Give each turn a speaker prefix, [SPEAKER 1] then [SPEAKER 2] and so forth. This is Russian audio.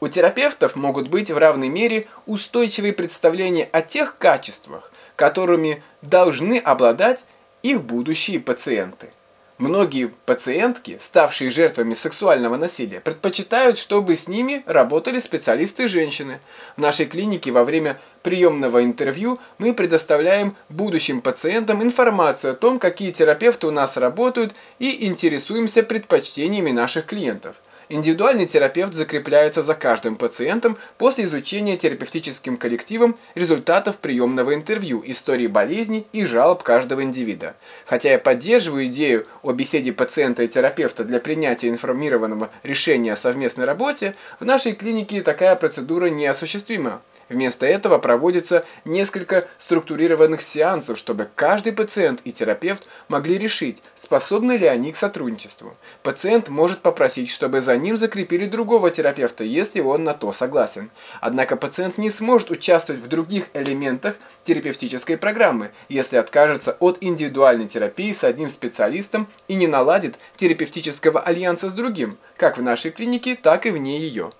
[SPEAKER 1] У терапевтов могут быть в равной мере устойчивые представления о тех качествах, которыми должны обладать их будущие пациенты. Многие пациентки, ставшие жертвами сексуального насилия, предпочитают, чтобы с ними работали специалисты-женщины. В нашей клинике во время приемного интервью мы предоставляем будущим пациентам информацию о том, какие терапевты у нас работают и интересуемся предпочтениями наших клиентов. Индивидуальный терапевт закрепляется за каждым пациентом после изучения терапевтическим коллективом результатов приемного интервью, истории болезней и жалоб каждого индивида. Хотя я поддерживаю идею о беседе пациента и терапевта для принятия информированного решения о совместной работе, в нашей клинике такая процедура неосуществима. Вместо этого проводится несколько структурированных сеансов, чтобы каждый пациент и терапевт могли решить, способны ли они к сотрудничеству. Пациент может попросить, чтобы за ним закрепили другого терапевта, если он на то согласен. Однако пациент не сможет участвовать в других элементах терапевтической программы, если откажется от индивидуальной терапии с одним специалистом и не наладит терапевтического альянса с другим, как в нашей клинике, так и вне ее.